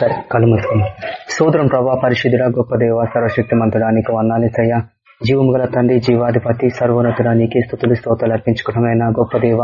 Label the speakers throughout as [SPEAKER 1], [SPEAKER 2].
[SPEAKER 1] సరే కళ్ళు మూసుకున్నాం సోదరం ప్రభా పరిశుద్ధుడ గొప్ప దేవ సర్వశక్తి మంతుడానికి వందాలేసయ్యా జీవము గల తండ్రి జీవాధిపతి సర్వోన్నతుడా నీకే స్థుతులు స్తోతాలు అర్పించుకోవడమైనా గొప్ప దేవ.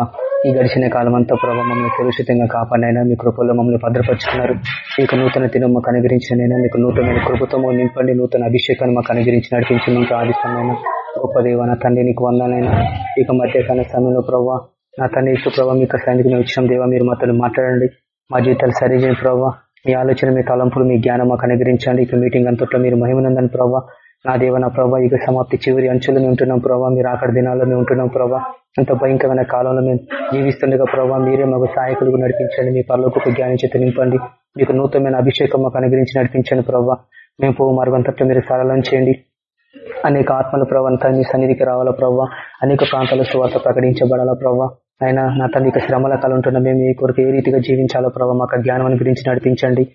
[SPEAKER 1] ఈ గడిచిన కాలం అంతా ప్రభావ మమ్మల్ని సురక్షితంగా కాపాడినైనా మీ కృపల్లో మమ్మల్ని భద్రపరుచుకున్నారు. మీకు నూతన దినం మాకు అనుగ్రహించినైనా మీకు నూతనమైన కృపతము నింపండి నూతన అభిషేకాన్ని మాకు అనుగ్రహించి నడిపించి మీకు ఆదిష్టమైన గొప్ప దేవ నా తండ్రి నీకు వందాలైనా. ఇక మధ్యకాల సమయంలో ప్రభావ నా తండ్రి ఇసు ప్రభావ మీకు సన్నిధిని వచ్చిన. దేవ మీరు మాతో మాట్లాడండి. మా జీవితాలు సరిచేయండి ప్రభావ మీ ఆలోచన మీ తలంపులు మీ జ్ఞానం మాకు అనుగ్రహించండి. ఇక మీటింగ్ అంతట్లో మీరు మహిమనందని ప్రభావ నా దేవ నా ప్రభావ ఇక సమాప్తి చివరి అంచులు మేము ఉంటున్నాం ప్రభావ మీరు ఆఖరి దినాల్లో మేము ఉంటున్నాం ప్రభావ అంత భయంకరమైన కాలంలో మేము జీవిస్తుండగా ప్రభావ మీరే మాకు సహాయకులకు నడిపించండి. మీ పర్లోకి జ్ఞానం చేత నింపండి. మీకు నూతనమైన అభిషేకం మాకు అనుగ్రహించి నడిపించండి ప్రభావ మేము పో మార్గంతట్లో మీరు సరళం చేయండి. అనేక ఆత్మల ప్రవంతా మీ సన్నిధికి రావాలా ప్రవ్వ అనేక ప్రాంతాల సువార్త ప్రకటించబడాలా ప్రవ్వ అయినా నా తండ్రి శ్రమల కాలం ఉంటున్న మేము ఈ కొరకు ఏ రీతిగా జీవించాలో ప్రభావ మాకు జ్ఞానం గురించి నడిపించండి.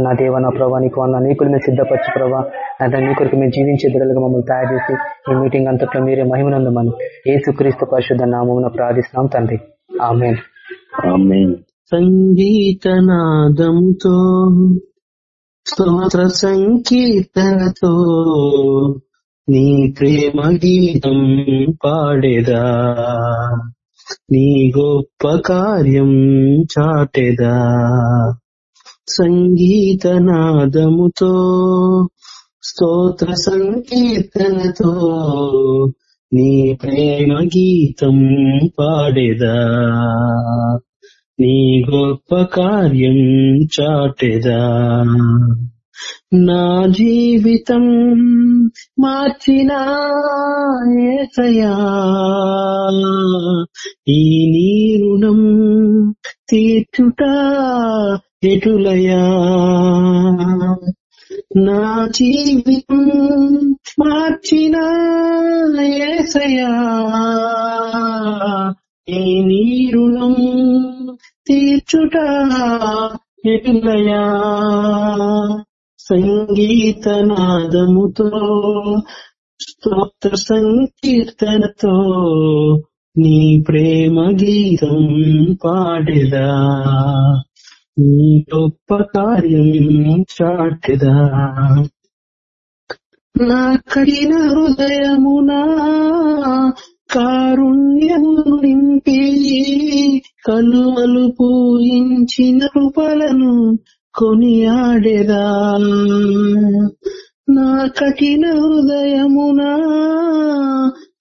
[SPEAKER 1] నా దేవ నా ప్రభావ నీకు వంద నీకులు మేము సిద్ధపరచు ప్రభావ నా నీ కొరకు మేము జీవించే బిడ్డలుగా మమ్మల్ని తయారు చేసి ఈ మీటింగ్ అంతట్లో మీరే మహిమనందమని ఏ సుక్రీస్తు పరిశుద్ధ నామం ప్రార్థిస్తున్నాం తండ్రి. ఆమె
[SPEAKER 2] సంగీతనాదంతో స్తోత్ర సంకీర్తనతో నీ ప్రేమ గీతం పాడేదా? నీ గొప్ప కార్యం చాటెదా. సంగీతనాదముతో స్తోత్ర సంకీర్తనతో నీ ప్రేమ గీతం పాడేదా. నీ గొప్ప కార్యం చాటెదా. నా జీవితం మార్చినాయతయా ఈ నీ రుణం తీర్చుట ఎటులయా? నా జీవితం మార్చినాయసయా ఈ నీ రుణం తీర్చుట ఎటులయా? సంగీతనాదముతో స్తోత్ర సంకీర్తనతో నీ ప్రేమ గీతం పాడేదా. నీ గొప్ప కార్యం చాటెదా. నా కడిన హృదయమునా కారుణ్యమును నింపి కలువలు పూయించిన కృపలను కొనియాడేదా నా కఠిన హృదయమునా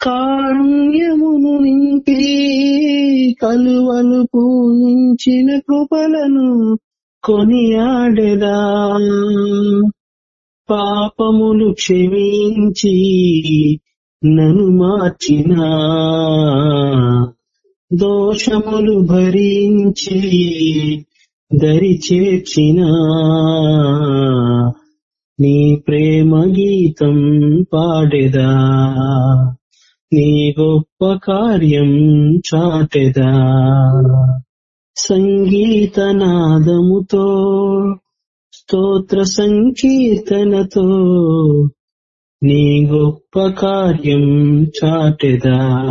[SPEAKER 2] కారుణ్యమును నింపి కలువలు పూజించిన కృపలను కొనియాడేదా పాపములు క్షమించి నను మార్చిన. దోషములు భరించి దరి చేర్చిన నీ ప్రేమ గీతం పాడెదా. నీ గొప్ప కార్యం చాటెదా. సంగీతనాదముతో స్తోత్ర సంకీర్తనతో నీ గొప్ప కార్యం చాటెదా.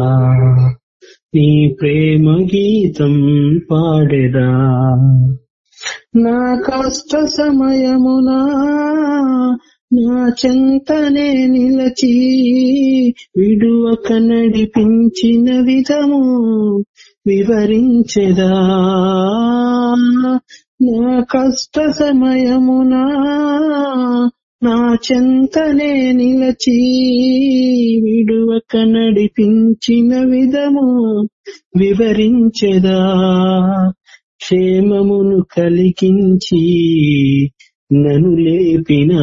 [SPEAKER 2] నీ ప్రేమ గీతం పాడెదా. నా కష్ట సమయమునా నా చెంతనే నిలచి విడువక నడిపించిన విధము వివరించెదా. నా కష్ట సమయమునా నా చెంతనే నిలచి విడువక నడిపించిన విధము వివరించెదా. క్షేమమును కలిగించి నను లేపినా.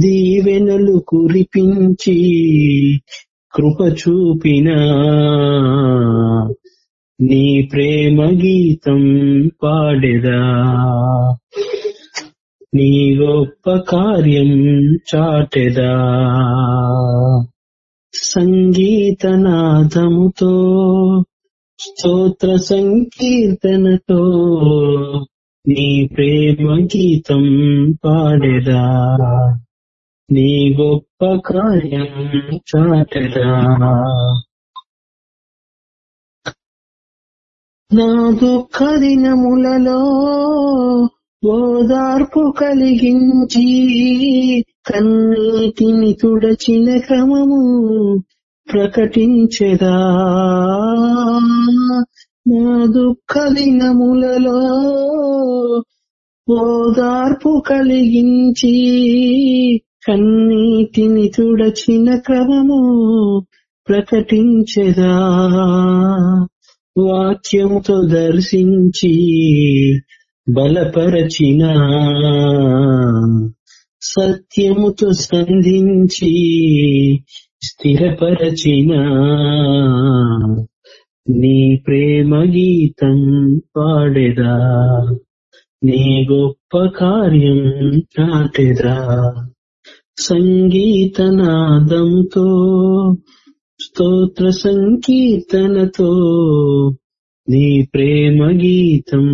[SPEAKER 2] దీవెనలు కురిపించి కృప చూపినా. నీ ప్రేమ గీతం పాడెదా. నీ గొప్ప కార్యం చాటెదా. సంగీతనాదముతో స్తోత్ర సంకీర్తనతో నీ ప్రేమ గీతం పాడెదా. నీ గొప్ప కార్యం చాటెదా. నా దుఃఖ దినములలో ఓదార్పు కలిగించి కన్నీటిని తుడచిన క్రమము ప్రకటించెదా? నా దుఃఖ దినములలో ఓదార్పు కలిగించి కన్నీటిని తుడచిన క్రమము ప్రకటించెదా? వాక్యముతో దర్శించి బలపరచిన సత్యముతో సంధించి స్థిరపరచిన నీ ప్రేమ గీతం పాడెదా నీ గొప్ప కార్యం చాటెదా సంగీతనాదంతో స్తోత్ర సంకీర్తనతో నీ ప్రేమ గీతం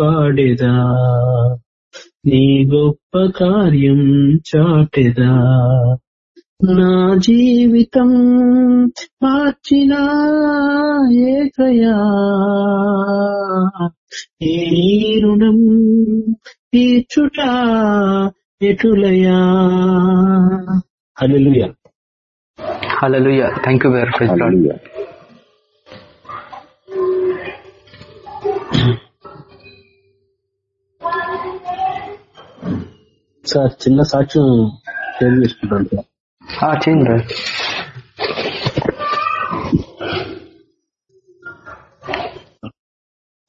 [SPEAKER 2] పాడెదా నీ గొప్ప కార్యం చాటెదా. నా జీవితం మార్చిన ఏకయా ఏ రుణం తీర్చుట ఎటులయా? Hallelujah.
[SPEAKER 1] Hallelujah. Thank you very much.
[SPEAKER 2] Sir చిన్న సాక్ష్యం షేర్ చేసుకుంటాను సార్.
[SPEAKER 1] ఆ, చేయండి బ్రదర్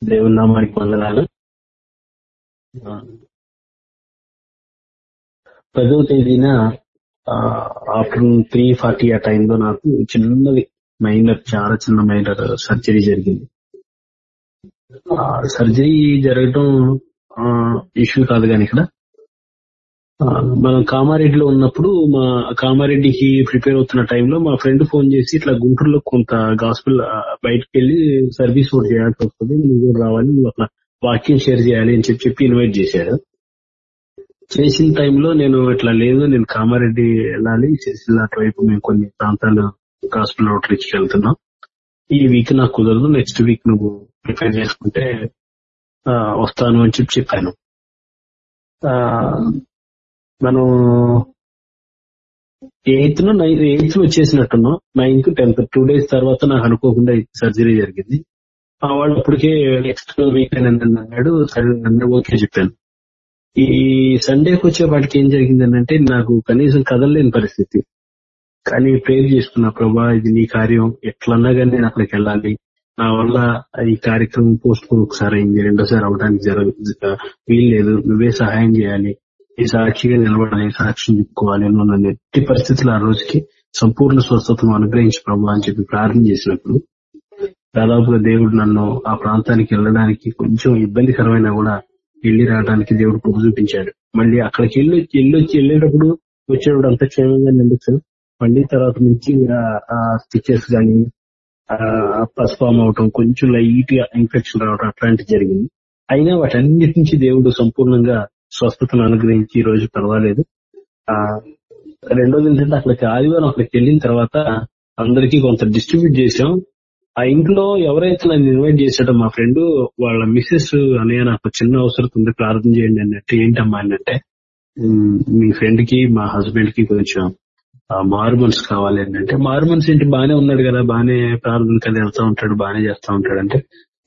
[SPEAKER 2] దేవుని నామానికి వందనాలు. పదో తేదీన ఆఫ్టర్నూన్ త్రీ ఫార్టీ ఆ టైంలో నాకు చిన్నది మైనర్ చాలా చిన్న మైనర్ సర్జరీ జరిగింది. ఆ సర్జరీ జరగటం ఇష్యూ కాదు కానీ ఇక్కడ మనం కామారెడ్డిలో ఉన్నప్పుడు మా కామారెడ్డికి ప్రిపేర్ అవుతున్న టైంలో మా ఫ్రెండ్ ఫోన్ చేసి ఇట్లా గుంటూరులో కొంత గాస్పిల్ బయటకు వెళ్ళి సర్వీస్ కూడా చేయాల్సి వస్తుంది నువ్వు కూడా రావాలి నువ్వు అట్లా వాక్యం షేర్ చేయాలి అని చెప్పి చెప్పి ఇన్వైట్ చేశాడు చేసిన టైంలో నేను ఇట్లా లేదు నేను కామారెడ్డి వెళ్ళాలి చేసిన అటువైపు మేము కొన్ని ప్రాంతాలు గాస్పిల్ అవుట్రీచ్కి వెళ్తున్నాం. ఈ వీక్ నాకు కుదరదు నెక్స్ట్ వీక్ నువ్వు ప్రిపేర్ చేసుకుంటే వస్తాను అని చెప్పి చెప్పాను. మనం ఎయిత్ నైన్త్ ఎయిత్లో వచ్చేసినట్టున్నాం. నైన్త్ టెన్త్ టూ డేస్ తర్వాత నాకు అనుకోకుండా సర్జరీ జరిగింది. ఆ వాళ్ళు అప్పటికే నెక్స్ట్ వీక్ అన్నాడు సరే ఓకే చెప్పాను ఈ సండేకి వచ్చే వాటికి ఏం జరిగింది అంటే నాకు కనీసం కదలలేని పరిస్థితి. కానీ ప్రేర్ చేసుకున్నా ప్రభా ఇది నీ కార్యం. ఎట్లన్నా కానీ నేను అక్కడికి వెళ్ళాలి. నా వల్ల ఈ కార్యక్రమం పోస్ట్ పోన్ ఒకసారి అయింది. రెండోసారి అవడానికి జరగ వీల్లేదు. నువ్వే సహాయం చేయాలి. ఈ సాక్షిగా నిలబడాలి సాక్షి చెప్పుకోవాలి నన్ను ఎట్టి పరిస్థితులు ఆ రోజుకి సంపూర్ణ స్వస్థతను అనుగ్రహించి ప్రభు అని చెప్పి ప్రార్థన చేసినప్పుడు దాదాపుగా దేవుడు నన్ను ఆ ప్రాంతానికి వెళ్ళడానికి కొంచెం ఇబ్బందికరమైన కూడా వెళ్ళి రావడానికి దేవుడు కృప చూపించాడు. మళ్ళీ అక్కడికి వెళ్ళి వెళ్ళొచ్చి వెళ్ళేటప్పుడు వచ్చేటప్పుడు అంత క్షేమంగా నిండొచ్చు మళ్ళీ తర్వాత నుంచి ఆ స్టిచెస్ కానీ పస్ అవటం కొంచెం లైట్గా ఇన్ఫెక్షన్ రావడం అట్లాంటివి జరిగింది. అయినా వాటన్నిటి నుంచి దేవుడు సంపూర్ణంగా స్వస్థతను అనుగ్రహించి ఈ రోజు పర్వాలేదు. ఆ రెండోది ఏంటంటే అక్కడికి ఆదివారం అక్కడికి వెళ్ళిన తర్వాత అందరికీ కొంత డిస్ట్రిబ్యూట్ చేసాం ఆ ఇంట్లో ఎవరైతే నన్ను ఇన్వైట్ చేశాడో మా ఫ్రెండ్ వాళ్ళ మిస్సెస్ అన్నయ్య నాకు చిన్న అవసరం ఉంది ప్రార్థన చేయండి అన్నట్టు. ఏంటమ్మా అంటే మీ ఫ్రెండ్కి మా హస్బెండ్కి కొంచెం మారుమన్స్ కావాలి అంటే మారుమన్స్ ఏంటి? బానే ఉన్నాడు కదా బానే ప్రార్థన కదా వెళ్తా ఉంటాడు బానే చేస్తా ఉంటాడు అంటే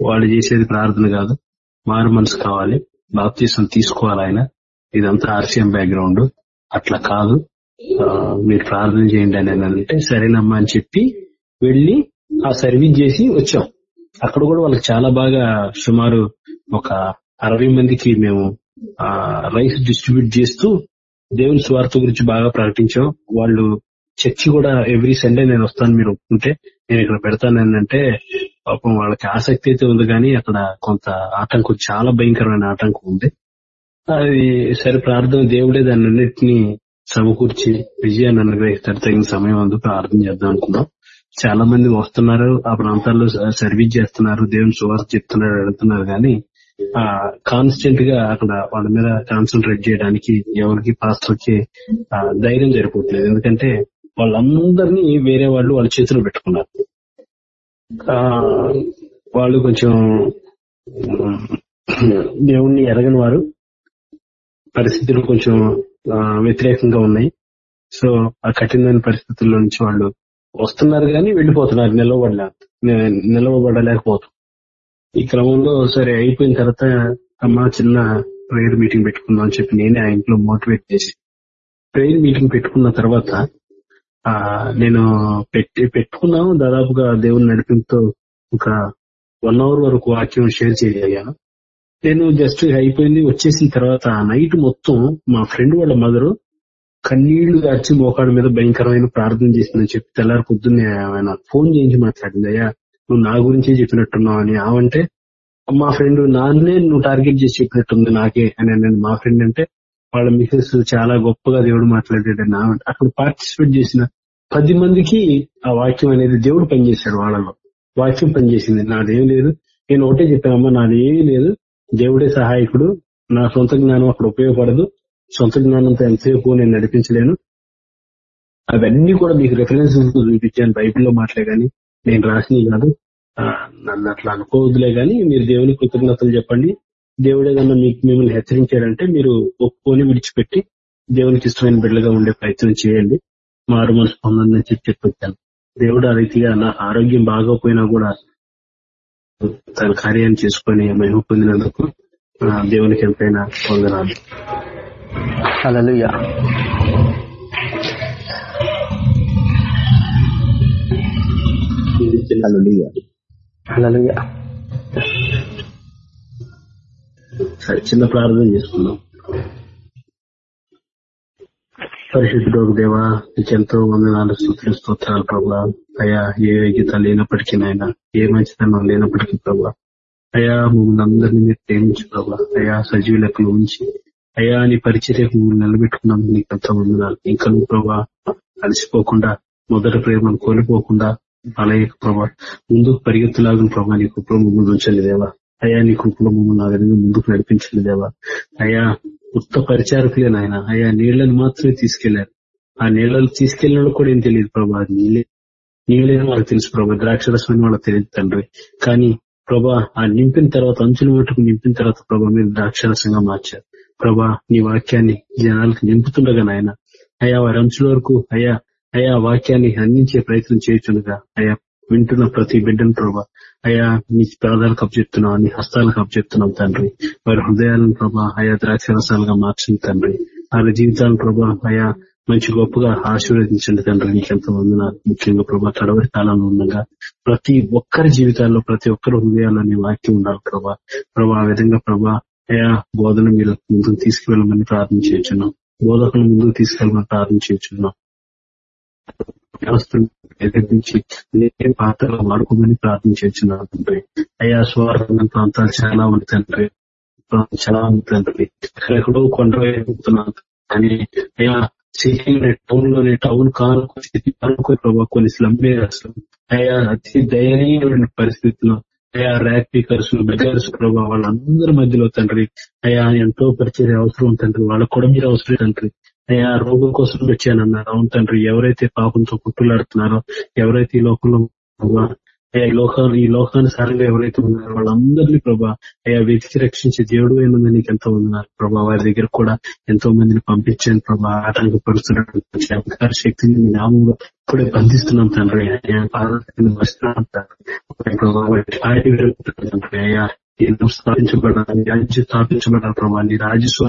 [SPEAKER 2] వాళ్ళు చేసేది ప్రార్థన కాదు మారుమన్స్ కావాలి. బాప్తీసం తీసుకోవాలి ఆయన. ఇదంతా ఆర్సీఎం బ్యాక్గ్రౌండ్. అట్లా కాదు. మీరు ప్రార్థన చేయండి అని అంటే సరేనమ్మా అని చెప్పి వెళ్ళి ఆ సర్వీస్ చేసి వచ్చాం. అక్కడ కూడా వాళ్ళకి చాలా బాగా సుమారు ఒక అరవై మందికి మేము ఆ రైస్ డిస్ట్రిబ్యూట్ చేస్తూ దేవుని స్వార్థ గురించి బాగా ప్రకటించాం. వాళ్ళు చర్చి కూడా ఎవ్రీ సండే నేను వస్తాను మీరు ఒప్పుకుంటే నేను ఇక్కడ పెడతాను అంటే పాపం వాళ్ళకి ఆసక్తి అయితే ఉంది కానీ అక్కడ కొంత ఆటంకం చాలా భయంకరమైన ఆటంకం ఉంది. అది సరే ప్రార్థన దేవుడే దాని అన్నింటినీ సమకూర్చి విజయాన్ని అనుగ్రహిస్తారు తగిన సమయం అందు ప్రార్థన చేద్దాం అనుకున్నాం చాలా మంది వస్తున్నారు ఆ ప్రాంతాల్లో సర్వీస్ చేస్తున్నారు దేవుని సువార్త చెప్తున్నారు వెళ్తున్నారు కానీ ఆ కాన్స్టెంట్గా అక్కడ వాళ్ళ మీద కాన్సన్ట్రేట్ చేయడానికి ఎవరికి పాస్టర్కి ధైర్యం సరిపోతుంది ఎందుకంటే వాళ్ళందరినీ వేరే వాళ్ళు వాళ్ళ చేతిలో పెట్టుకున్నారు. వాళ్ళు కొంచెం దేవుణ్ణి ఎరగని వారు. పరిస్థితులు కొంచెం వ్యతిరేకంగా ఉన్నాయి. సో ఆ కఠినమైన పరిస్థితుల్లో నుంచి వాళ్ళు వస్తున్నారు కానీ వెళ్ళిపోతున్నారు నిలవబడలే నిలవబడలేకపోతున్నారు ఈ క్రమంలో సరే అయిపోయిన తర్వాత అమ్మ చిన్న ప్రేయర్ మీటింగ్ పెట్టుకుందాం అని చెప్పి నేనే ఆ ఇంట్లో మోటివేట్ చేసి ప్రేయర్ మీటింగ్ పెట్టుకున్న తర్వాత నేను పెట్టి పెట్టుకున్నాను. దాదాపుగా దేవుని నడిపింపుతో ఒక వన్ అవర్ వరకు వాక్యం షేర్ చేయగలిగాను. నేను జస్ట్ అయిపోయింది. వచ్చేసిన తర్వాత నైట్ మొత్తం మా ఫ్రెండ్ వాళ్ళ మదరు కన్నీళ్ళు గార్చి మోకాడు మీద భయంకరమైన ప్రార్థన చేసిందని చెప్పి తెల్లారి పొద్దున్నే ఆయన ఫోన్ చేయించి మాట్లాడింది. అయ్యా నువ్వు నా గురించే చెప్పినట్టున్నావు అని. ఆవంటే మా ఫ్రెండ్ నాన్నే నువ్వు టార్గెట్ చేసి చెప్పినట్టుంది నాకే అని అన్నాను మా ఫ్రెండ్ అంటే వాళ్ళ మిసెస్ చాలా గొప్పగా దేవుడు మాట్లాడాడని ఆమె అక్కడ పార్టిసిపేట్ చేసిన పది మందికి ఆ వాక్యం అనేది దేవుడు పనిచేశాడు వాళ్ళలో. వాక్యం పనిచేసింది. నాదేం లేదు. నేను ఒకటే చెప్పానమ్మా నాదేం లేదు. దేవుడే సహాయకుడు. నా సొంత జ్ఞానం అక్కడ ఉపయోగపడదు. సొంత జ్ఞానంతో ఎంతసేపు నేను నడిపించలేను. అవన్నీ కూడా మీకు రెఫరెన్సెస్ చూపించాను బైబిల్లో మాటలే కానీ. నేను రాసినవి కాదు. ఆ, నన్ను అట్లా అనుకోవద్దులే గాని మీరు దేవుని కృతజ్ఞతలు చెప్పండి. దేవుడు ఏదన్నా మీకు మిమ్మల్ని హెచ్చరించాడంటే మీరు ఒప్పుకొని విడిచిపెట్టి దేవునికి ఇష్టమైన బిడ్డలుగా ఉండే ప్రయత్నం చేయండి. మారు మనసు పొందండి అని చెప్పి చెప్పొచ్చాను. దేవుడు ఆ రీతిగా నా ఆరోగ్యం బాగోపోయినా కూడా తన కార్యాన్ని చేసుకొని మహిమ పొందినందుకు దేవునికి ఎంతైనా పొందనాలు
[SPEAKER 1] హల్లెలూయా.
[SPEAKER 3] హల్లెలూయా.
[SPEAKER 1] హల్లెలూయా.
[SPEAKER 2] సరే చిన్న ప్రార్థన చేసుకుందాం. పరిశుద్ధుడు దేవ నీకెంతో వందనాలు స్థుతులు స్తోత్రాలు ప్రభా అయ్యా ఏ యోగ్యత లేనప్పటికీ నాయన ఏ మంచితనం లేనప్పటికీ ప్రభా అయా మమ్మల్ని అందరినీ మీరు ప్రేమించు ప్రభా అయా సజీవ లెక్కలు ఉంచి. అయా నీ పరిచర్యకు నిలబెట్టుకున్నాం నీకు ఎంతో వందనాలు. ఇంకా నువ్వు ప్రభా అలసిపోకుండా మొదటి ప్రేమను కోల్పోకుండా అలాగే ప్రభా ముందుకు పరిగెత్తులాగిన ప్రభా నీ కృపలో ముందు ఉంచండి దేవా. అయ్యా నీ కృపలో మమ్మల్ని ముందుకు నడిపించండి దేవా. అయ్యా ఉత్త పరిచారకులే నాయన. అయ్యా నీళ్ళను మాత్రమే తీసుకెళ్ళారు. ఆ నీళ్ళని తీసుకెళ్ళిన కూడా ఏం తెలియదు ప్రభా. నీళ్ళే నీళ్ళేనో వాళ్ళకి తెలుసు ప్రభా. ద్రాక్షరసం అని వాళ్ళకి తెలియదు తండ్రి. కానీ ప్రభా ఆ నింపిన తర్వాత అంచుల మటుకు నింపిన తర్వాత ప్రభా మీరు ద్రాక్షరసంగా మార్చారు. ప్రభా నీ వాక్యాన్ని జనాలకు నింపుతుండగా నాయన. అయ్యా వారి అంచుల వరకు అయ్యా అయ్యా వాక్యాన్ని అందించే ప్రయత్నం చేస్తుండగా అయ్యా వింటున్న ప్రతి బిడ్డను ప్రభా అయా నీ పాదాలకు అప్పచెప్తున్నావు నీ హస్తాలకు అప్పచెప్తున్నాం తండ్రి. వారి హృదయాలను ప్రభా అయా ద్రాక్షరసాలుగా మార్చింది తండ్రి. వారి జీవితాలను ప్రభా అయా మంచి గొప్పగా ఆశీర్వదించండి తండ్రి. నీకెంత వందనాలు. ముఖ్యంగా ప్రభా తడవరి కాలంలో ఉండగా ప్రతి ఒక్కరి జీవితాల్లో ప్రతి ఒక్కరి హృదయాల్లో నీ వాక్యం ఉండాలి ప్రభా. ప్రభా ఆ విధంగా ప్రభా అయా బోధన మీరు ముందుకు తీసుకువెళ్ళమని ప్రార్థన చేయొచ్చున్నాం బోధకులు ముందుకు తీసుకెళ్ళమని ప్రార్థన చేయొచ్చున్నాం వ్యవస్థను ఎదిరించి నేనే పాత్రగా వాడుకోమని ప్రార్థన తండ్రి. అయ్యా స్వరణ ప్రాంతాలు చాలా ఉంది తండ్రి. చాలా ఉంది తండ్రి. ఎక్కడెక్కడో కొండ వెళ్తున్నాను కానీ అయ్యా సిటీలోనే టౌన్లోనే టౌన్ కానుకో సిటీ కానుకో ప్రభావ కొన్ని స్లమ్ అసలు అయ్యా అతి దయనీయమైన పరిస్థితుల్లో అయా ర్యాక్ పీకర్స్ బెగర్స్ ప్రభావ వాళ్ళందరి మధ్యలో తండ్రి. అయా ఎంతో పరిచయ అవసరం తండ్రి. వాళ్ళకు కూడా మీరు అవసరం తండ్రి. అయ్యా రోగం కోసం వచ్చానన్నారు అవును తండ్రి ఎవరైతే పాపంతో కుట్టులాడుతున్నారో ఎవరైతే ఈ లోకంలో అయ్యా ఈ లోక ఈ లోకానుసారంగా ఎవరైతే ఉన్నారో వాళ్ళందరినీ ప్రభా అయ్యా వెతికి రక్షించే దేవుడు ఏమన్నా నీకు ఎంతో ఉన్నారు ప్రభా వారి దగ్గర కూడా ఎంతో మందిని పంపించాను. ప్రభా ఆటంకపరుస్తున్నాడు శక్తిని మీ నామంలో ఇప్పుడే బంధిస్తున్నాం తండ్రి. అయ్యా పాదాలను వస్తున్నాం తండ్రి. అయ్యా ఈ స్థాపించబడాలి రాజ్యం స్థాపించబడాలి ప్రభా నీ రాజస్వ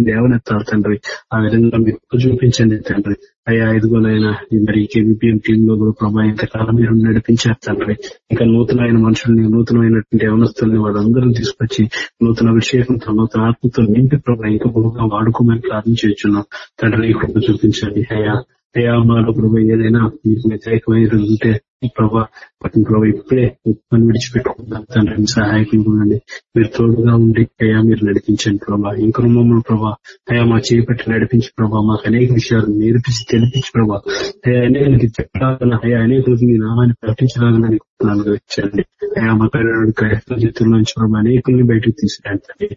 [SPEAKER 2] దేవనెత్తాలి తండ్రి. ఆ విధంగా మీరు చూపించండి తండ్రి. అయ్యా ఐదుగోలైన మరి కేబిపిఎం టీమ్లో కూడా ప్రభావ ఇంతకాలం మీరు నడిపించారు తండ్రి. ఇంకా నూతనమైన మనుషుల్ని నూతనమైనటువంటి యవనస్తుల్ని వాళ్ళందరూ తీసుకొచ్చి నూతన అభిషేకంతో నూతన ఆత్మతో నింపి ప్రభావ ఇంకా బహుగా వాడుకోమని ప్రార్థించున్నాం తండ్రి ఈ చూపించండి. అయ్యా అయ్యా మాలో ప్రభావ ఏదైనా మీకు వ్యతిరేకమైన ఉంటే ప్రభా వాటిని ప్రభా ఇప్పుడే పని విడిచిపెట్టుకుందాం. తండ్రి సహాయకుండి మీరు తోడుగా ఉండి అయ్యా మీరు నడిపించండి ప్రభా. ఇంకొక మమ్మల్ని ప్రభా అయ్యా మా చేపట్టి నడిపించి ప్రభా మాకు అనేక విషయాలు నేర్పించి తెలిపించి ప్రభా. అయ్యా అనేకలకి చెప్పాలన్నా అయ్యా అనేకులకి మీ నామాన్ని ప్రకటించలాగా వచ్చండి అయ్యా మా పేరు క్రైస్తవ జీవితంలో నుంచి ప్రభా అనేకుల్ని బయటకు తీసుకురండి.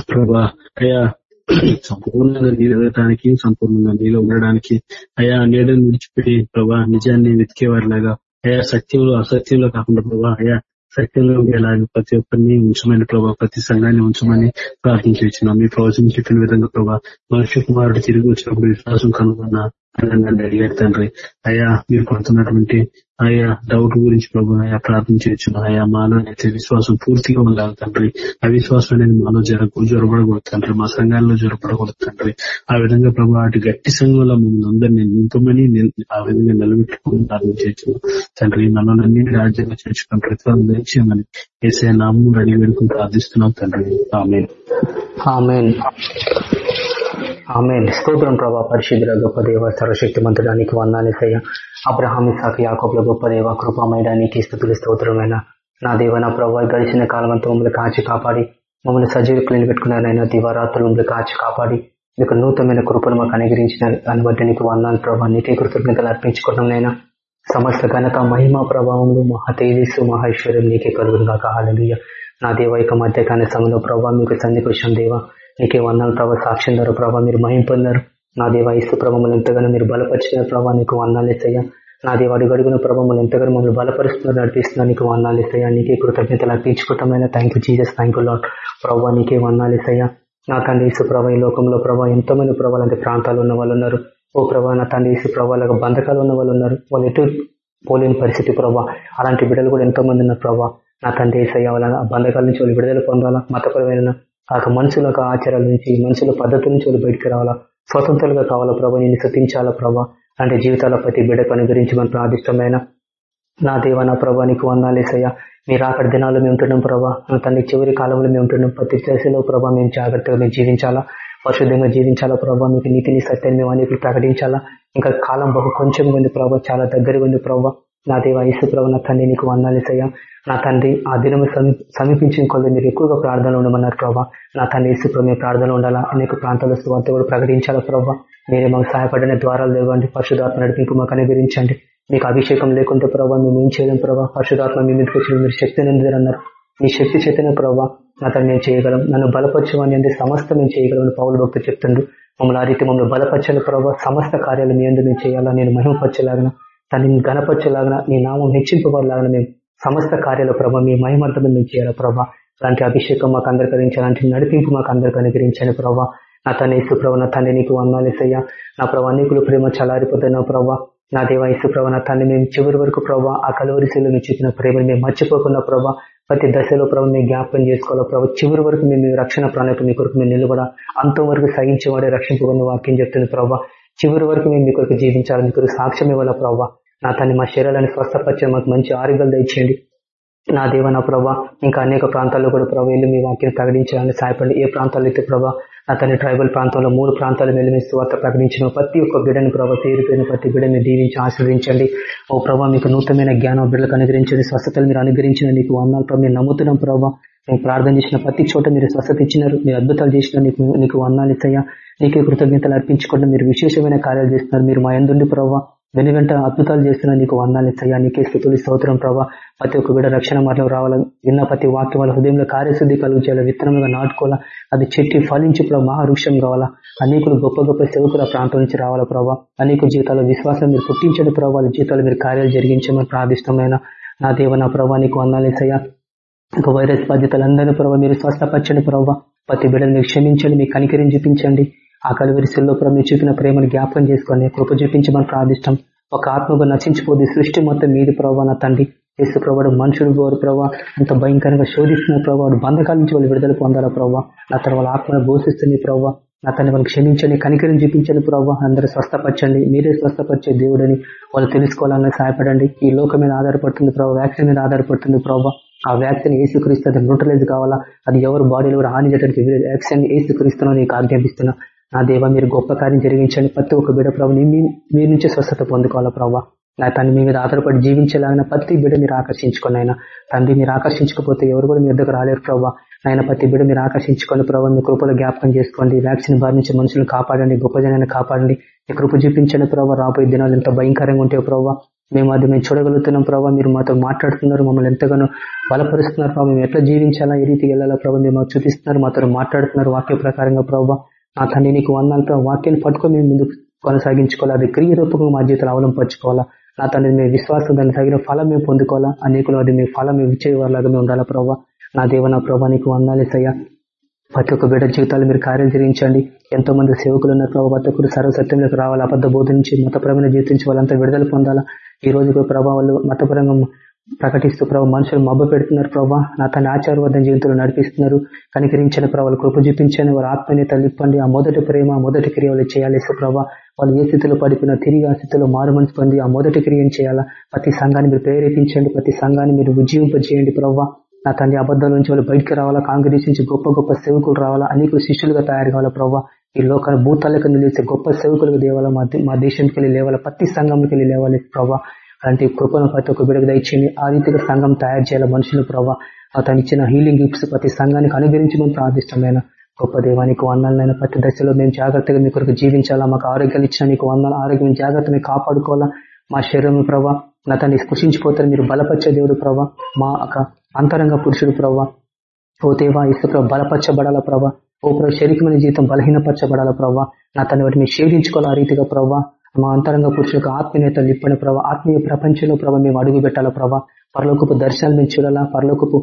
[SPEAKER 2] ప్రభా అయ్యా సంపూర్ణంగా నీరు ఎదగటానికి సంపూర్ణంగా నీలో ఉండడానికి అయా నీడని విడిచిపెట్టి ప్రభా నిజాన్ని వెతికేవారిలాగా అయా సత్యంలో అసత్యంలో కాకుండా ప్రభా అయా సత్యంలో ఉండేలాగా ప్రతి ఒక్కరిని ఉంచమని ప్రభావ ప్రతి సంఘాన్ని ఉంచమని ప్రార్థించున్నాం మీ ప్రవచనం చెప్పిన విధంగా ప్రభావ మనుష్య కుమారుడు తిరిగి వచ్చినప్పుడు విశ్వాసం కనుగొన్న నన్ను అడిగారు తండ్రి అయ్యా మీరు పడుతున్నటువంటి ఆయా డౌట్ గురించి ప్రభు అయా ప్రార్థించవచ్చు ఆయా మాలో అయితే విశ్వాసం పూర్తిగా ఉండాలి తండ్రి. అవిశ్వాసం అనేది మాలో జర జ్వరపడకూడదు తండ్రి. మా సంఘాల్లో జ్వరపడకూడదు తండ్రి. ఆ విధంగా ప్రభు అటు గట్టి సంఘంలో మమ్మల్ని అందరినీ నింపమని ఆ విధంగా నిలబెట్టుకుని ప్రార్థించవచ్చు తండ్రి. మనల్ని రాజ్యంగా చేర్చుకుని ప్రతిఫలం తెచ్చేయమని ఏసే నామం రెడీ వేడుకుని ప్రార్థిస్తున్నాం తండ్రి. ఆమె
[SPEAKER 1] ఆమె స్తోత్రం ప్రభా పరిశుద్ధుల గొప్ప దేవ సర్వశక్తి మంత్రానికి వందాలేసయ్య అబ్రహామి ఇసాక్ యాకోబ్ల గొప్ప దేవ కృపమయడానికి స్థుతులు స్తోత్రమైన నా దేవ నా ప్రభావ గడిచిన కాలం అంతా మమ్మల్ని కాచి కాపాడి మమ్మల్ని సజీవికులు పెట్టుకున్నారైనా దివారాత్రులు మమ్మల్ని కాచి కాపాడి మీకు నూతనమైన కృపను మాకు అనుగ్రహించిన దాన్ని బట్టి నీకు వందాలు ప్రభా నీకే కృతజ్ఞతలు అర్పించుకున్నాం సమస్త ఘనత మహిమ ప్రభావములు మహా తేజస్సు మహేశ్వరం నీకే కలుగును కాక నా దేవ ఇక మధ్యకాల సమయంలో ప్రభావ మీకు సంధికృష్ణం దేవ. నీకే వందాలు ప్రభావ సాక్ష్యం ద్వారా ప్రభావ మీరు మహిం పొందారు నా దేవ ఇసు ప్రభావం ఎంతగానో మీరు బలపరిచిన ప్రభావ నీకు వందాలు ఇస్తాయా. నా దేవ అడుగడుగున ప్రభావం ఎంతగానో మమ్మల్ని బలపరుస్తున్నారు నడిపిస్తున్నారు నీకు వందాలు ఇస్తాయా. నీకే కృతజ్ఞతలు అర్పించుకుంటామైనా thank you Jesus thank you lord ప్రభావ నీకే వందాలు ఇస్తాయా. నా తండ్రి ఇసు ప్రభావ ఈ లోకంలో ప్రభావ ఎంతో మంది ప్రభావ లాంటి ప్రాంతాలు ఉన్న వాళ్ళు ఉన్నారు. ఓ ప్రభావ నా తండ్రి ఇసు ప్రభావ బంధకాలు ఉన్న వాళ్ళు ఉన్నారు. వాళ్ళు ఎటు పోలేని పరిస్థితి ప్రభావ అలాంటి బిడ్డలు కూడా ఎంతో మంది ఉన్నారు ప్రభావ నా తండ్రి ఏసయ్య వాళ్ళ బంధకాల నుంచి వాళ్ళు విడుదల పొందాలా మతపరమైన ఆ మనుషుల ఆచారాల నుంచి మనుషుల పద్ధతుల నుంచి వాళ్ళు బయటకు రావాలా? స్వతంత్రంగా కావాలా ప్రభా? నేను శృతించాలా ప్రభా? అంటే జీవితాల ప్రతి బిడ్డకు అనుగ్రహించి మన ప్రాదిష్టమైన నా దేవ నా ప్రభా నీకు వందాలేసయ్యా మీరు అక్కడ దినాలు మేము ఉంటున్నాం ప్రభా. తన చివరి కాలంలో మేము ఉంటున్నాం. ప్రతి దశలో ప్రభా మేము జాగ్రత్తగా మేము జీవించాలా? పరిశుద్ధంగా జీవించాలా ప్రభా? మీకు నీతిని సత్యాన్ని మేము అనేకులు ప్రకటించాలా? ఇంకా కాలం బహు కొంచెం ఉంది ప్రభా. చాలా దగ్గరగా ఉంది ప్రభావ నా దేవ ఇసు నా తండ్రి నీకు వందాలేసయ్యా నా తండ్రి ఆ దినము సమీపించిన కొద్ది మీరు ఎక్కువగా ప్రార్థన ఉండమన్నారు ప్రభావ నా తండ్రి ఇసు మీ ప్రార్థన ఉండాలా? అనేక ప్రాంతాల స్వార్థ కూడా ప్రకటించాలా ప్రభావ మీరే మాకు సహాయపడిన ద్వారాలు లేవండి. పరిశుధాత్మ నడిపింపు మాకు అనుగ్రహించండి. మీకు అభిషేకం లేకుంటే ప్రభావ మేము ఏం చేయలేం ప్రభావ పరిశుధాత్మ మీ మీదకి వచ్చి మీరు శక్తిని అన్నారు. మీ శక్తి చేతనే ప్రభావ నా తను నేను చేయగలం. నన్ను బలపరచమని అంటే సమస్త మేము చేయగలం పౌరుల భక్తులు చెప్తుండ్రు మమ్మల్ని ఆ రీతి మమ్మల్ని బలపరచని ప్రభావ సమస్త కార్యాలు మీ అందరూ మేము చేయాలా? నేను మహిమపరచలాగిన తనని గణపరచేలాగా నీ నామం హెచ్చింపబడలాగా మేము సమస్త కార్యాల ప్రభ మీ మహిమంతమే మేము చేయాలా ప్రభా. అలాంటి అభిషేకం మాకు అందరికరించాలంటే నడిపింపు మాకు అందరికి అనుగ్రహించండి ప్రభా. నా తన ఇసు నా తండ్రి నీకు వందాలేసయ్యా నా ప్రభా అనేకులు ప్రేమ చలారిపోతున్నావు ప్రభా. నా దేవ ఇసు నా తండ్రి మేము చివరి వరకు ప్రభావ ఆ కలవరిశీలో మీరు చూపిన ప్రేమను మేము మర్చిపోకుండా ప్రభా ప్రతి దశలో ప్రభు మేము జ్ఞాపకం చేసుకోవాలా ప్రభావ చివరి వరకు మేము రక్షణ ప్రణాళిక మీ కొరకు మేము నిలబడ అంతవరకు సహించేవాడే రక్షింపుకున్న వాక్యం చెప్తుంది ప్రభావ చివరి వరకు మేము మీ కొరకు జీవించాలి మీ కొరకు సాక్ష్యం ఇవ్వాలా ప్రవ్వా? నా తన్ని మా శరీరాన్ని స్వస్థపరిచే మాకు మంచి ఆరోగ్యాలు దయచేయండి. నా దేవ నా ప్రభా ఇంకా అనేక ప్రాంతాల్లో కూడా ప్రభావ వెళ్ళి మీ వాక్యం ప్రకటించాలని సాయపడి ఏ ప్రాంతాల్లో అయితే ప్రభా అతని ట్రైబల్ ప్రాంతంలో మూడు ప్రాంతాలు వెళ్ళిమిస్తూ వార్త ప్రకటించిన ప్రతి ఒక్క బిడ్డని ప్రభావ పేరుపోయిన ప్రతి బిడ్డని దీవించి ఆశ్రయించండి ఓ ప్రభావ మీకు నూతనమైన జ్ఞానం బిడ్డలకు అనుగ్రహించండి. స్వస్థతలు మీరు అనుగ్రహించిన నీకు వందాలు ప్రభావ మేము నమ్ముతున్నాం ప్రభావ మేము ప్రార్థన చేసిన ప్రతి చోట మీరు స్వస్థత ఇచ్చినారు. మీరు అద్భుతాలు చేసిన నీకు నీకు వందాలు ఇస్తాయా? నీకే కృతజ్ఞతలు అర్పించుకోండి మీరు విశేషమైన కార్యాలు చేస్తున్నారు. మీరు మా ఎందుండి ప్రభావ వెను వెంట అద్భుతాలు చేస్తున్న నీకు వందాలు ఇస్తాయా నీకే స్థుతులు స్తోత్రం ప్రభావ ప్రతి ఒక్క బిడ్డ రక్షణ మార్గం రావాలా విన్న ప్రతి వాక్యం వాళ్ళ హృదయంలో కార్యశుద్ధి కలుగు చేయాలి విత్తనంగా నాటుకోవాలా అది చెట్టి ఫలించి ప్రభావ మహావృక్షం కావాలా. అనేకులు గొప్ప గొప్ప సేవకుల ప్రాంతం నుంచి రావాలా ప్రభావ అనేక జీవితాల విశ్వాసం మీరు పుట్టించండి ప్రభావ జీవితాలు మీరు కార్యాలు జరిగించమని ప్రార్థిష్టమైన నా దేవ నా ప్రభావ నీకు వందాలేసయ్యా ఒక వైరస్ బాధ్యతలందరినీ ప్రభావ మీరు స్వస్థపరచండి ప్రభావ ప్రతి బిడ్డలు మీరు క్షమించండి మీ కనికరిని చూపించండి. ఆ కలువరిశల్లో మీరు చూపిన ప్రేమను జ్ఞాపకం చేసుకొని కృప చూపించమని ప్రార్థిష్టం. ఒక ఆత్మగా నశించిపోదు సృష్టి మొత్తం మీది ప్రభావ నా తండ్రి. యేసు ప్రభావ మనుషుడు గోరు ప్రభావ అంత భయంకరంగా శోధిస్తున్న ప్రభావ బంధకాల నుంచి వాళ్ళు విడుదల పొందాలా ప్రభావ నా తన వాళ్ళ ఆత్మను ఘోషిస్తుంది ప్రభావ నా తన వాళ్ళు క్షమించండి కనికరిని చూపించండి ప్రభావ అందరూ స్వస్థపరచండి మీరే స్వస్థపరిచే దేవుడని వాళ్ళు తెలుసుకోవాలని సహాయపడండి. ఈ లోకం మీద ఆధారపడుతుంది ప్రభావ వ్యాక్సిన్ మీద ఆధారపడుతుంది ప్రభావ ఆ వ్యాక్సిన్ ఏసుక్రీస్తు అది న్యూట్రలైజ్ కావాలా? అది ఎవరు బాడీలో కూడా హాని చేయడానికి వ్యాక్సిన్ ఏసుక్రీస్తున్నా నీకు ఆజ్ఞాపిస్తున్నా. నా దేవ మీరు గొప్ప కార్యం జరిగించండి. ప్రతి ఒక్క బిడ ప్రభు మీ నుంచి స్వస్థత పొందుకోవాలా ప్రభావ నా తను మీ మీద ఆధారపడి జీవించేలాగిన ప్రతి బిడ మీరు ఆకర్షించుకోండి ఆయన తండ్రి మీరు ఆకర్షించకపోతే ఎవరు కూడా మీ దగ్గర రాలేరు ప్రభావ ఆయన ప్రతి బిడ మీరు ఆకర్షించుకొని ప్రభావ మీ కృపలో జ్ఞాపకం చేసుకోండి. వ్యాక్సిన్ బారి నుంచి మనుషులను కాపాడండి. గొప్ప జనాన్ని కాపాడండి. మీ కృప చూపించండి ప్రభావ రాబోయే దినాలు ఎంత భయంకరంగా ఉంటే ప్రభావ మేము అది మేము చూడగలుగుతున్నాం ప్రభావ మీరు మాతో మాట్లాడుతున్నారు. మమ్మల్ని ఎంతగానో బలపరుస్తున్నారు ప్రభావ మేము ఎట్లా జీవించాలా ఏ రీతికి వెళ్ళాలా ప్రభావ మేము చూపిస్తున్నారు. మాతో మాట్లాడుతున్నారు వాక్య ప్రకారంగా ప్రభావ నా తండ్రి నీకు వందాలతో వాక్యాన్ని పట్టుకొని మేము ముందుకు కొనసాగించుకోవాలా? అది క్రియ రూపంగా మా జీవితంలో అవలంపరచుకోవాలా నా తండ్రి మీ విశ్వాసం దాన్ని తగిన ఫలం మేము పొందుకోవాలా? అనేకులు అది మీ ఫలం మేము ఇచ్చేవారిలాగా మేము ఉండాలా ప్రభావ నా దేవ నా ప్రభా నీకు వందాలేసయ్యా ప్రతి ఒక్క బిడ్డ జీవితాలు మీరు కార్యం జరిగించండి ఎంతో మంది సేవకులు ఉన్న ప్రభావ ప్రతి ఒక్కరు సర్వసత్యంలోకి రావాలి? అబద్ధ బోధించి మతపరమైన జీవితించి వాళ్ళంతా విడుదల పొందాలా? ఈ రోజు ప్రభావాలు మతపరంగా ప్రకటిస్తూ ప్రభావ మనుషులు మబ్బ పెడుతున్నారు ప్రభావ నా తన ఆచారబద్ధ జీవితంలో నడిపిస్తున్నారు. కనికరించిన ప్రభావాలు కృప చూపించని. వారు ఆత్మీయత లిప్పండి ఆ మొదటి ప్రేమ మొదటి క్రియలు చేయాలి ప్రభావ వాళ్ళు ఏ స్థితిలో పడిపోయినా తిరిగి ఆ స్థితిలో మారుమని పొంది ఆ మొదటి క్రియను చేయాలా? ప్రతి సంఘాన్ని మీరు ప్రేరేపించండి. ప్రతి సంఘాన్ని మీరు ఉజ్జీవింపజేయండి ప్రభావ నా తండ్రి అబద్ధాల నుంచి వాళ్ళు బయటకు రావాలా? కాంగ్రెస్ నుంచి గొప్ప గొప్ప సేవకులు రావాలా? అనేక శిష్యులుగా తయారు కావాలా ప్రవ్వా ఈ లోకాల భూతాలకు నిలిచే గొప్ప సేవకులకు దేవాలా? మా దేశానికి వెళ్ళి లేవాలా? ప్రతి సంఘంకి వెళ్ళి లేవాలి ప్రభావ అలాంటి కృపను ప్రతి ఒక్క బిడకు దయచేయండి. ఆ రీతిగా సంఘం తయారు చేయాలి. మనుషులు ప్రభావ అతను ఇచ్చిన హీలింగ్ గిఫ్ట్స్ ప్రతి సంఘానికి అనుగ్రహించమని ప్రార్థిష్టమైన గొప్ప దేవానికి వందాలైన ప్రతి దశలో మేము జాగ్రత్తగా మీ కొరకు జీవించాలా మాకు ఆరోగ్యాలు ఇచ్చిన నీకు వందాలు ఆరోగ్యం జాగ్రత్తని కాపాడుకోవాలా. మా శరీరం ప్రభా నా తన్ని స్పృశించిపోతారు. మీరు బలపరిచే దేవుడు ప్రభావ మా ఒక అంతరంగ పురుషుడు ప్రభా. ఓ దేవా ఇసు బలపరచబడాల ప్రభా. ఓ ప్రభు శరీరమైన జీవితం బలహీనపరచబడాల ప్రభావ నా తన వాటిని మీరు షేధించుకోవాలి ఆ రీతిగా ప్రభావ మా అంతరంగ పురుషులకు ఆత్మీయత లిప్పని ప్రభావ ఆత్మీయ ప్రపంచంలో ప్రభావ మేము అడుగు పెట్టాలా ప్రభావ పరలోకపు దర్శనాలు మేము చూడాలా. పరలోకపు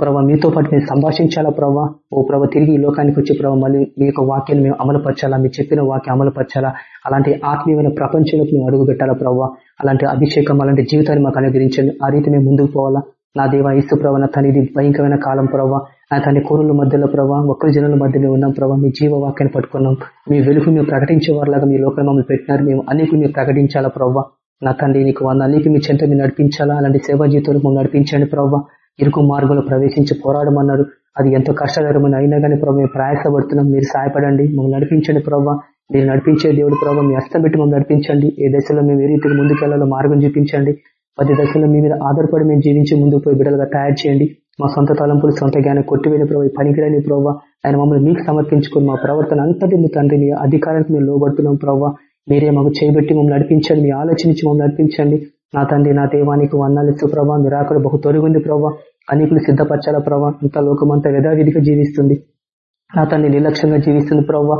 [SPEAKER 1] ప్రభావ మీతో పాటు మేము సంభాషించాలా ప్రభావ ఓ ప్రభావ తిరిగి ఈ లోకానికి వచ్చే ప్రభావ మళ్ళీ మీ యొక్క వాక్యాన్ని మేము అమలుపరచాలా. మీరు చెప్పిన వాక్యం అమలుపరచాలా. అలాంటి ఆత్మీయమైన ప్రపంచంలోకి మేము అడుగు పెట్టాలా ప్రభావ అలాంటి అభిషేకం అలాంటి జీవితాన్ని మాకు అనుగ్రహించండి. ఆ రీతి మేము ముందుకు పోవాలా. నా దేవ ఇసు ప్రభావ నా తన ఇది భయంకరమైన కాలం ప్రభావ నా తన కూరల మధ్యలో ప్రభావ ఒక్కరి జనుల మధ్యలో ఉన్నాం ప్రభావ మీ జీవ వాక్యాన్ని పట్టుకున్నాం. మీ వెలుగు మేము ప్రకటించే వారిలాగా మీ లోపల మమ్మల్ని పెట్టినారు. మేము అనేకులు మీరు ప్రకటించాలా ప్రభావ నా తండ్రి నీకు వంద అనేక మీ చెంత మీరు నడిపించాలా? అలాంటి సేవా జీవితంలో మమ్మల్ని నడిపించండి ప్రభావ ఇరుకు మార్గంలో ప్రవేశించి పోరాడమన్నాడు అది ఎంతో కష్టకరమైన అయినా కానీ ప్రభావ మేము ప్రయాసపడుతున్నాం. మీరు సహాయపడండి. మమ్మల్ని నడిపించండి ప్రవ్వ మీరు నడిపించే దేవుడు ప్రభావ మీ అస్తం పెట్టి మమ్మల్ని నడిపించండి. ఏ దశలో మేము ఏ రీతికి ముందుకెళ్ళాలో మార్గం చూపించండి. పది దశలో మీ మీద ఆధారపడి మేము జీవించి ముందుకు పోయి బిడ్డలుగా తయారు చేయండి. మా సొంత తలంపులు సొంత జ్ఞానం కొట్టివేని ప్రభావ పనికిరాని ప్రభావ ఆయన మమ్మల్ని మీకు సమర్పించుకుని మా ప్రవర్తన అంతటి మీ తండ్రి మీ అధికారానికి మేము లోబడుతున్నాం ప్రభావ మీరే మాకు చేయబెట్టి మమ్మల్ని నడిపించండి మీ ఆలోచించి మమ్మల్ని నడిపించండి. నా తండ్రి నా దేవానికి వందాలిస్తూ ప్రభావ మీరు అక్కడ బహు తొలగింది ప్రభావ అనేకులు సిద్ధపరచాల ప్రభావ ఇంత లోకమంతా యథావిధిగా జీవిస్తుంది. నా తండ్రి నిర్లక్ష్యంగా జీవిస్తుంది ప్రభావ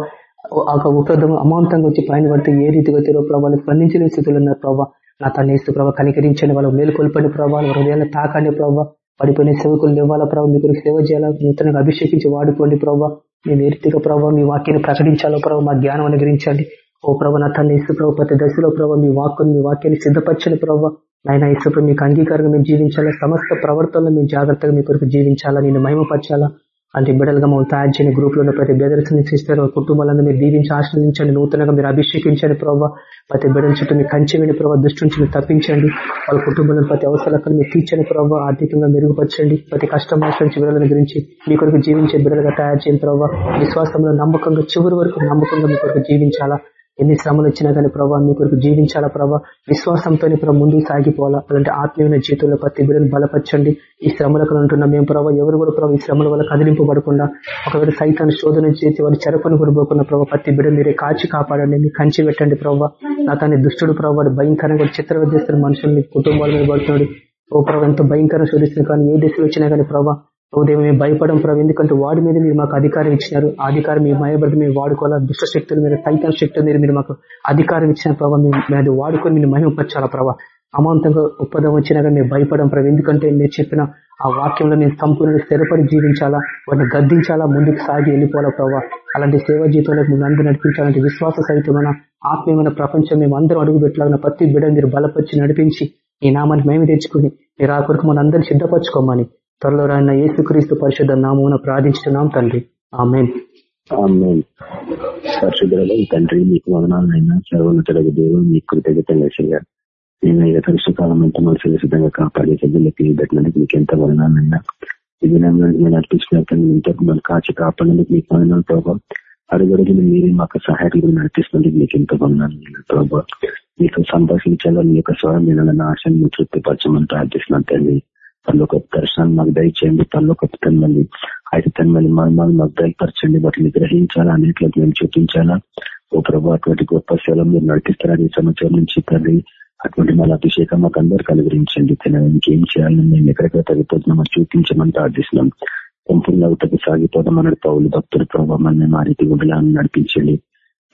[SPEAKER 1] ఆ ఉపద్రవం అమాంతంగా వచ్చి పైన పడితే ఏ రీతిగా తెరవ ప్రభావాలు స్పందించలేని స్థితిలో ఉన్నారు ప్రభావ నా తన ఇస్తూ ప్రభావ కనికరించండి వాళ్ళు మేలుకొల్పండి ప్రభావాలు హృదయాన్ని తాకండి ప్రభావ పడిపోయిన సేవకులు ఇవ్వాలా ప్రభావ మీ గురికి సేవ చేయాలా? నూతనంగా అభిషేకించి వాడుకోండి ప్రభావ మేము ఏ రీతిగా ప్రభావ మీ వాక్యాన్ని ప్రకటించాలో ప్రభావ మా జ్ఞానం అనుగ్రహించండి. ఓ ప్రభావ నా తన ఇసు ప్రతి దశలో ప్రభావ మీ వాక్కుని మీ వాక్యాన్ని సిద్ధపరచని ప్రభావ నాయన ఇసుప్రభు మీకు అంగీకారంగా మేము జీవించాలా? సమస్త ప్రవర్తనలో మేము జాగ్రత్తగా మీ కొరకు జీవించాలా? నేను మహిమపరచాలా? అంటే బిడ్డలుగా మమ్మల్ని తయారు చేయని గ్రూప్లో ఉన్న ప్రతి బ్రదర్స్ సిస్టర్ కుటుంబాలను మీరు దీవించి ఆశ్రయించండి నూతనంగా మీరు అభిషేకించండి ప్రభావ ప్రతి బిడ్డల చుట్టూ మీరు కంచెమని ప్రభావ దృష్టి నుంచి మీరు తప్పించండి. వాళ్ళ కుటుంబంలో ప్రతి అవసరాల మీరు తీర్చని ప్రభావ ఆర్థికంగా మెరుగుపరచండి. ప్రతి కష్టం ఆశ్రయించి బిడ్డల గురించి మీ కొరకు జీవించే బిడ్డలుగా తయారు చేయని ప్రభావ విశ్వాసంలో నమ్మకంగా చివరి వరకు నమ్మకంగా మీ కొరకు జీవించాలా? ఎన్ని శ్రమలు వచ్చినా కానీ ప్రభావ మీ కొరకు జీవించాలా ప్రభా? విశ్వాసంతో ప్రభు ముందుకు సాగిపోవాలా? అలాంటి ఆత్మీయమైన జీవితంలో ప్రతి బిడ్డను బలపరచండి. ఈ శ్రమలకు ఉంటున్నాం మేము ప్రభావ ఎవరు కూడా ప్రభావ ఈ శ్రమల వల్ల కదిలింపబడకుండా ఒకవేళ సైతాన్ని శోధన చేసి వారి చెరపను కొడిపోకున్న ప్రభావ ప్రతి బిడ్డ మీరే కాచి కాపాడండి మీ కంచి పెట్టండి ప్రభావ నా దుష్టుడు ప్రభావ భయంకరంగా చిత్రవద చేస్తున్న మనుషుల్ని కుటుంబాల మీద పడుతున్నాడు. ఓ ప్రభావ ఎంతో భయంకరంగా శోధిస్తుంది కానీ ఏ దిశలో వచ్చినా కానీ ప్రభావ ఉదయం మేము భయపడం ప్రభు. ఎందుకంటే వాడి మీద మీరు మాకు అధికారం ఇచ్చినారు. అధికారం మీ మయబడి మేము వాడుకోవాలా. దుష్ట శక్తుల మీద సైతం శక్తుల మీద మీరు మాకు అధికారం ఇచ్చిన ప్రభావ మేము అది వాడుకొని మీరు మహిమపరచాలా ప్రభావ అమాంతంగా ఒప్పదం వచ్చినా కానీ మేము భయపడం ప్రభు. ఎందుకంటే మీరు చెప్పిన ఆ వాక్యంలో మేము సంపూర్ణ స్థిరపడి జీవించాలా వాటిని గద్దించాలా ముందుకు సాగి వెళ్ళిపోవాలా ప్రభావ అలాంటి సేవా జీవితంలో మేము అందరూ నడిపించాలంటే విశ్వాస సహితమైన ఆత్మీయమైన ప్రపంచం మేము అందరూ అడుగు పెట్టాలన్న ప్రతి బిడ్డ మీరు బలపరిచి నడిపించి ఈ నామాన్ని మేము తెచ్చుకుని మీరు ఆ కొరకు మనందరినీ సిద్ధపరచుకోమని త్వరలో రాయన యేసుక్రీస్తు పరిషత్ నామూన ప్రార్థించున్నాం తండ్రి. ఆమెన్.
[SPEAKER 2] పరిశుద్ధులలో తండ్రి మీకు వదనాలైనా సర్వోన్నతులకు దేవుడు మీ కృతజ్ఞతలు చేయాలి నేను ఇక పరిశుకాలం అంతా మనసు సిద్ధంగా కాపాడే సభ్యులకి పెట్టినందుకు మీకు ఎంత వదనాలైనా. దినంలో నేను నడిపించినట్టు ఇంత మనం కాచి కాపాడేందుకు మీకు వదనాలు ప్రభావం అడుగడుగులు మీరే మాకు సహాయకులు నడిపిస్తున్నందుకు మీకు ఎంత వదనాలు ప్రభావ మీకు సంభాషించాలో మీ యొక్క స్వరం వినాలన్న ఆశను తృప్తిపరచమని ప్రార్థిస్తున్నాను తండ్రి. పర్లోక దర్శనాన్ని మాకు దయచేయండి పర్లోక తన్మల్ని అయితే తన్మల్ని మర్మాలు మాకు దయపరచండి వాటిని గ్రహించాలా అన్నింటిలోకి మేము చూపించాలా ఓ ప్రభు అటువంటి గొప్ప సేవలు మీరు నడిపిస్తారని సంవత్సరం నుంచి తండ్రి అటువంటి మళ్ళీ అభిషేకం మాకు అందరికి అనుగ్రహించండి ఇంకేం చేయాలని మేము ఎక్కడెక్కడ తగ్గిపోతున్నామో చూపించమని ప్రార్థిస్తున్నాం సంపూర్ణ సాగిపోదాం అన్నాడు పౌలు భక్తులు ప్రభావం మేము ఆ రీతి నడిపించండి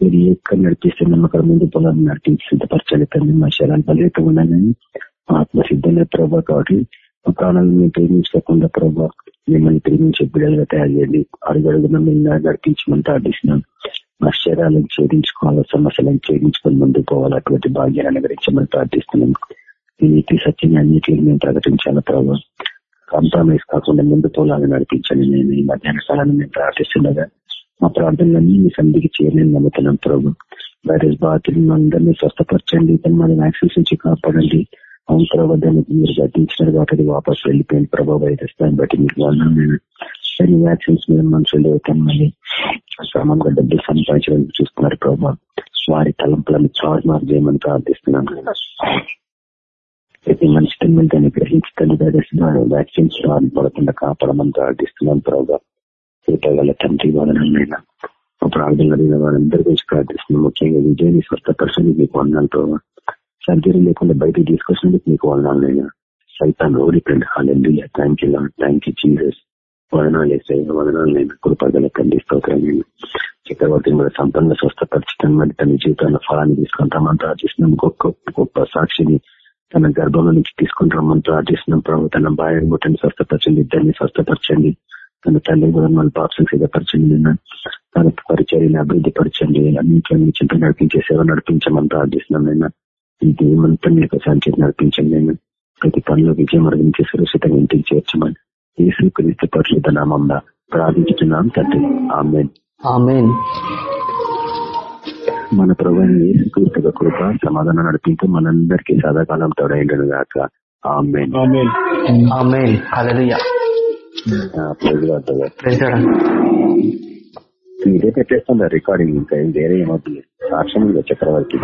[SPEAKER 3] మీరు ఎక్కడ నడిపిస్తే అక్కడ ముందు పొలాన్ని నడిపించి సిద్ధపరచాలి తండ్రి మా శరాలు బలితం ఉండాలని ఆత్మ సిద్ధంగా ప్రభావ కాబట్టి ప్రాణాలను మేము ప్రేమించకుండా ప్రభావ మిమ్మల్ని ప్రేమించే బిడ్డలుగా తయారు చేయండి. అడుగడుగున మిమ్మల్ని నడిపించమని ప్రార్థిస్తున్నాం. మా శరీరాలను ఛేదించుకోవాలి సమస్యలను ఛేదించుకొని ముందుకు పోవాలి అటువంటి భాగ్యాన్ని అనుగ్రహించమని ప్రార్థిస్తున్నాం. ఈ నీతి సత్యం అన్నిటిని మేము ప్రకటించాలి ప్రభావ కాంప్రమైజ్ కాకుండా ముందు పోలాగా నడిపించండి. నేను ఈ మధ్యాహ్న స్థలాన్ని మేము ప్రార్థిస్తుండగా మా ప్రార్థనలన్నీ మీ సంధికి చేయలేని నమ్ముతున్నాం ప్రభు. వైరస్ బాధితులను అందరినీ స్వస్థపరచండి మన వ్యాక్సిన్స్ నుంచి కాపాడండి. అవును ప్రభావ దానికి మీరు గడ్డించినారు కాబట్టి వాపస్ వెళ్ళిపోయింది ప్రభావ వైరస్ దాన్ని బట్టి మీకు వాళ్ళని సరే వ్యాక్సిన్స్ మీద మనుషులు అవుతాను మళ్ళీ క్రమంగా డబ్బులు సంపాదించడానికి చూస్తున్నారు ప్రభావ వారి తలంపులను చార్మార్ చేయమని ప్రార్థిస్తున్నాను. ప్రతి మనిషి తన దాన్ని గ్రహించుకొని వైరస్ వ్యాక్సిన్స్ పడకుండా కాపాడమని ప్రార్థిస్తున్నాను ప్రభావ గల తండ్రి వదనైనా ప్రార్థనలు అడిగిన వారందరి గురించి ప్రార్థిస్తున్నాం ముఖ్యంగా విజయాన్ని స్వస్థపరచండి మీకు అన్నాను ప్రభావ సర్జరీ లేకుండా బయటకు తీసుకొచ్చినందుకు మీకు వందాలైనా సైతాన్ ఓడిపోయింది హాలెల్లు thank you thank you cheeses వదనాలు వేసాయి వదనాలైనా కృపగల తండ్రి స్తోత్రమైన చక్రవర్తిని కూడా సంపన్న స్వస్థపరచడం మరి తన జీవితంలో ఫలాన్ని తీసుకుంటామని ప్రార్థిస్తున్నాం. గొప్ప గొప్ప సాక్షిని తన గర్భంలో నుంచి తీసుకుంటామని ప్రార్థిస్తున్నాం. ప్రభు తన భార్యను ముట్టని స్వస్థపరచండి ఇద్దరిని స్వస్థపరచండి. తన తల్లి కూడా మన పాపం సిద్ధపరచండి నిన్న తన పరిచర్యని అభివృద్ధి పరచండి. అన్నింటిలో చింత నడిపించే సేవ నడిపించమని ప్రార్థిస్తున్నాం నేను ఈ దేవంతా మీకు సంచేతి నడిపించండి. నేను ప్రతి పనిలో విజయం అర్గించి సురక్షితంగా ఇంటికి చేర్చమని యేసు క్రీస్తు పరిశుద్ధ నామంలో ప్రార్థించుతున్నాం తండ్రి. ఆమె మన ప్రభు యేసు క్రీస్తు కృప సమాధానం నడిపించు మనందరికీ సదాకాలం తోడైండను గాక. ఆమె ఇదే పెట్టేస్తాం రికార్డింగ్ ఇంకా వేరే ఏమవుతుంది సాక్ష్యం చక్రవర్తి